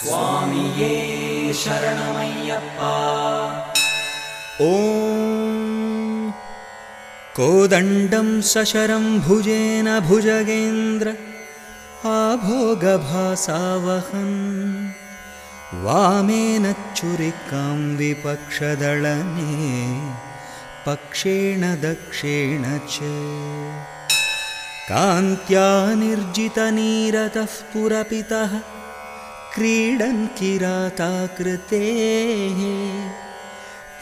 स्वामिये शरणमय्यप्पा ॐ कोदण्डं सशरं भुजेन भुजगेन्द्र आभोगभासावहन् वामेन चुरिकां विपक्षदळने पक्षेण दक्षेण च। कान्त्या निर्जितनीरतः पुरपितः क्रीडन् किराताकृतेः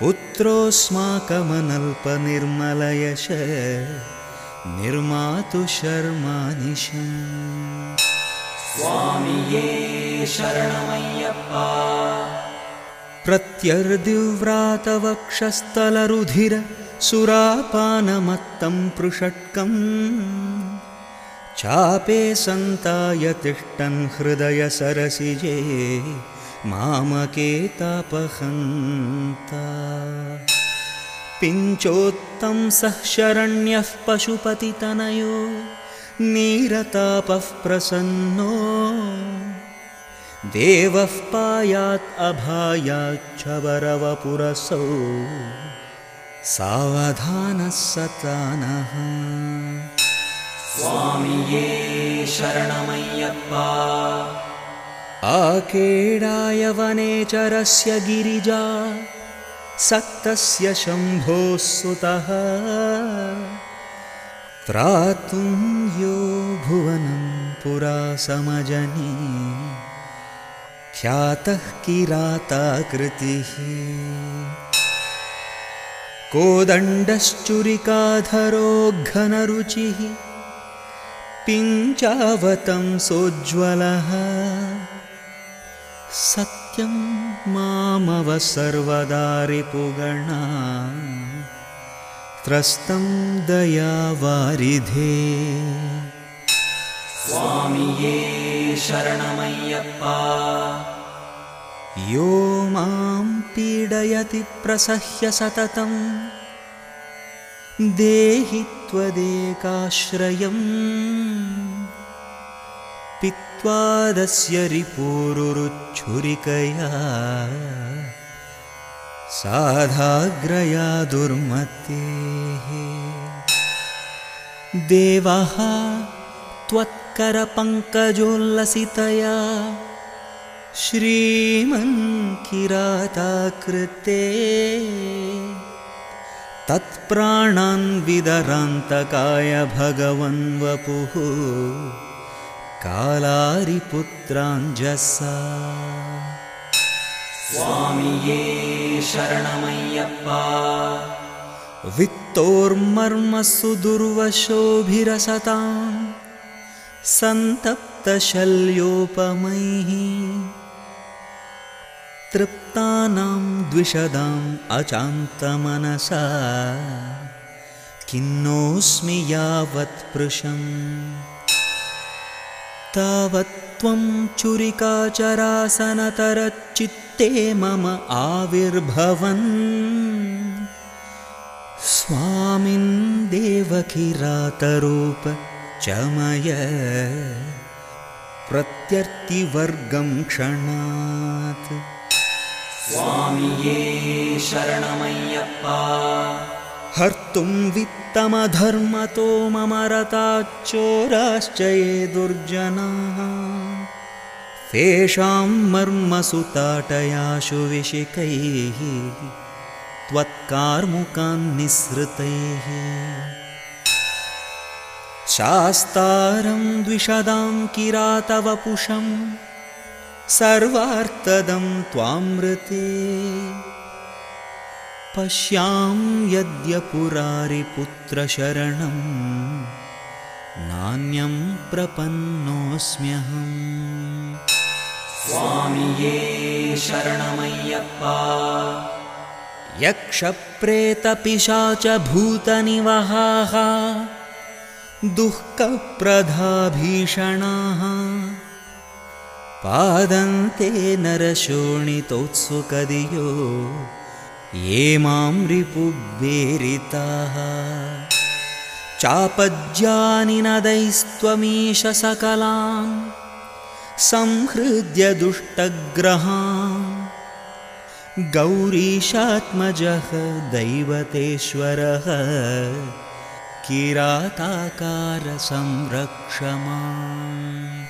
पुत्रोऽस्माकमनल्पनिर्मलयश निर्मातु शर्मानिशम् स्वामिये शरणमय्यप्पा। प्रत्यर्दिव्रातवक्षस्थलरुधिर सुरापानमत्तं पृषट्कम् चापे सन्ताय तिष्ठन् हृदयसरसिजे मामकेतापहन्ता। पिञ्चोत्तं सः शरण्यः पशुपतितनयो नीरतापः प्रसन्नो। देवः पायात् अभायाच्च वरवपुरसौ सावधानः सतानः स्वामिये शरणमय्यप्पा। आकेडाय वनेचरस्य गिरिजा सक्तस्य शम्भोः सुतः त्रातुं यो भुवनं पुरा समजनी ख्यातः किराताकृतिः कोदण्डश्चुरिकाधरो घनरुचिः पिञ्चावतं सोज्ज्वलः। सत्यं मामव सर्वदा रिपुगणा त्रस्तं दयावारिधे। स्वामिये शरणमय्यप्पा। यो मां पीडयति प्रसह्य सततं। देहि त्वदेकाश्रयम् पित्वादस्य रिपूरुरुच्छुरिकया। साधाग्रया दुर्मतेः। देवः त्वत्करपङ्कजोल्लसितया श्रीमन्किराताकृते। तत्प्राणान् विदरान्तकाय भगवन् वपुः कालारिपुत्राञ्जसा। स्वामिये शरणमय्यप्पा। वित्तोर्मर्मसु दुर्वशोभिरसतां सन्तप्तशल्योपमैः। तृप्तानां द्विषदाम् अचान्तमनसा। किन्नोऽस्मि यावत्पृशम् तावत् त्वं चुरिकाचरासनतरच्चित्ते मम आविर्भवन्। स्वामिन् देवकिरातरूप चमय। प्रत्यर्तिवर्गं क्षणात्। स्वामिये शरणमय्यप्पा हर्तुं वित्तमधर्मतो मम रताच्चोराश्च ये दुर्जनाः। तेषां मर्मसु ताटयाशु विशिकैः त्वत्कार्मुकान्निःसृतैः शास्तारं द्विषदां किरातवपुषं सर्वार्तदं त्वामृते पश्यां यद्यपुरारिपुत्रशरणं नान्यं प्रपन्नोऽस्म्यहम्। स्वामिये शरणमय्यप्पा। यक्षप्रेतपिशाचभूतनिवहाः दुःखप्रधाभीषणाः। पादन्ते नरशोणितोत्सुकदियो ये मां रिपुग्वेरिताः चापज्यानि नदैस्त्वमीश सकलान् संहृद्य दुष्टग्रहान् गौरीशात्मजः दैवतेश्वरः किराताकारसंरक्षमाम्।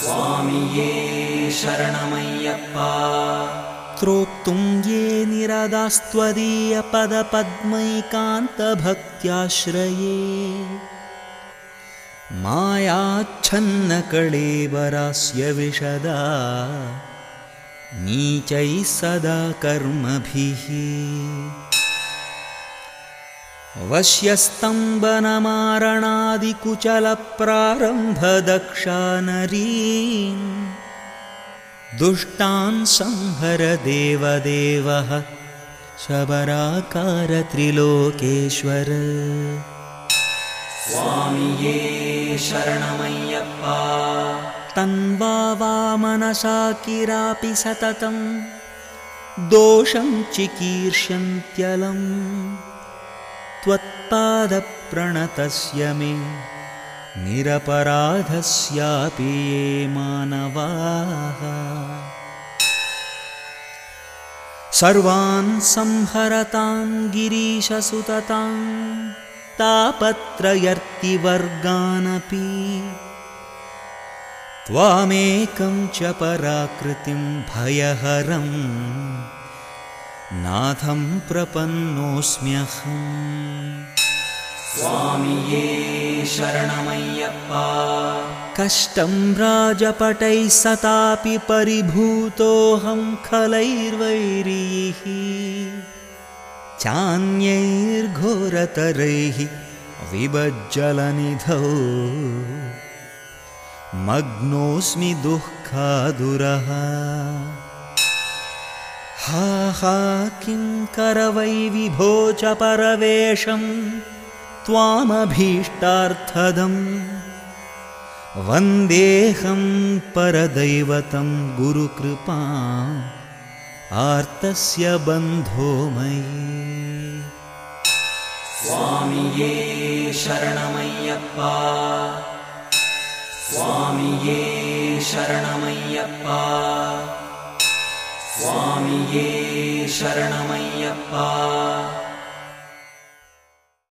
स्वामिये शरणमय्यप्पा त्रोक्तुं ये निरदास्त्वदीयपदपद्मैकान्तभक्त्याश्रये मायाच्छन्नकळेवरास्य विशदा नीचैः सदा कर्मभिः। वश्यस्तम्बनमारणादिकुचलप्रारम्भदक्षानरीन् दुष्टान् संहर देवदेवः शबराकारत्रिलोकेश्वर। स्वामिये शरणमय्यप्पा। तन्वा वा मनसा किरापि सततं दोषं चिकीर्षन्त्यलम् त्वत्पादप्रणतस्य मे निरपराधस्यापि ये मानवाः। सर्वान् संहरतां गिरीशसुततां तापत्रयर्तिवर्गानपि त्वामेकं च पराकृतिं भयहरम् नाथं प्रपन्नोऽस्म्यहम् स्वामिये शरणमय्यप्पा। कष्टं राजपटैः सतापि परिभूतोऽहं खलैर्वैरीः। चान्यैर्घोरतरैः विभज्जलनिधौ। मग्नोऽस्मि दुःखादुरः। हा हा किं करवै विभो च परवेशं त्वामभीष्टार्थदम्। वन्देऽहं परदैवतं गुरुकृपा। आर्तस्य बन्धो मयि। स्वामिये शरणमय्यप्पा। स्वामिये शरणमय्यप्पा। स्वामिये शरणमय्यप्पा